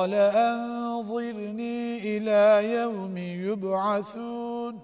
قال أنظرني إلى يوم يبعثون.